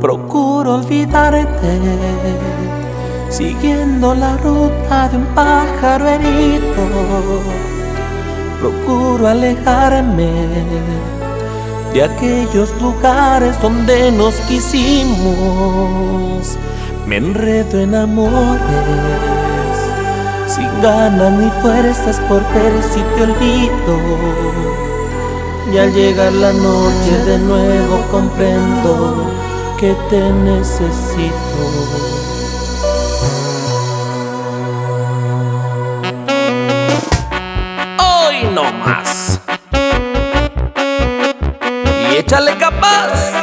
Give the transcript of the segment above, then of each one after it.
Procuro olvidarte, siguiendo la ruta de un pájaro herido. Procuro alejarme de aquellos lugares donde nos quisimos. Me enredo en amores, sin ganas ni fuerzas por ver si te olvido. Y al llegar la noche de nuevo comprendo que te necesito. No más. Y échale capaz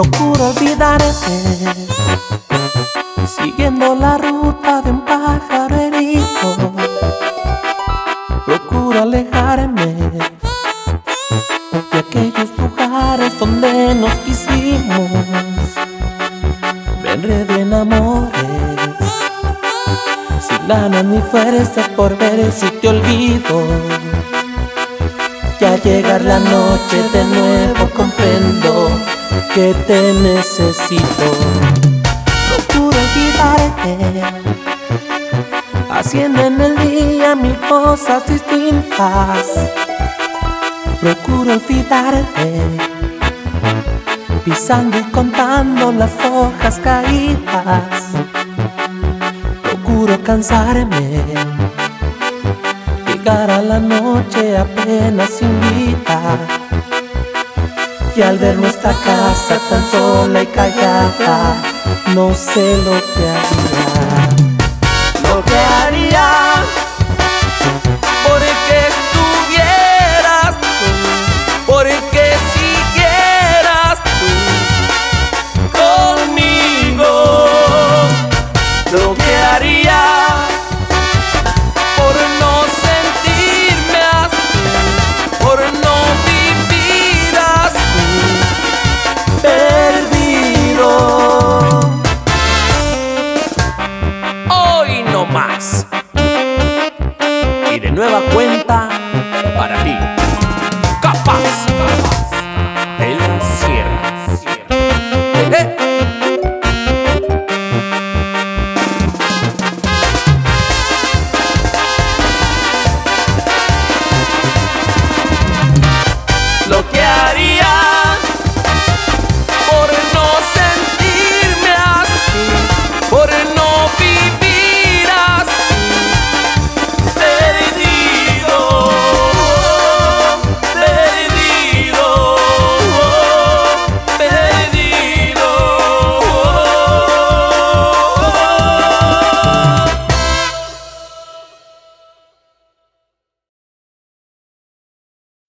Procuro olvidarte, siguiendo la ruta de un pájaro herido. Procuro alejarme de aquellos lugares donde nos quisimos. Me enredo en amores, sin ganas ni fuerzas por ver si te olvido. Ya llegar la noche de nuevo comprendo que te necesito. Procuro olvidarte, haciendo en el día mil cosas distintas. Procuro olvidarte, pisando y contando las hojas caídas. Procuro cansarme, llegar a la noche apenas sin vida. Y al ver nuestra casa tan sola y callada, no sé lo que haría. Lo que haría porque estuvieras tú, porque siguieras tú conmigo. Lo que haría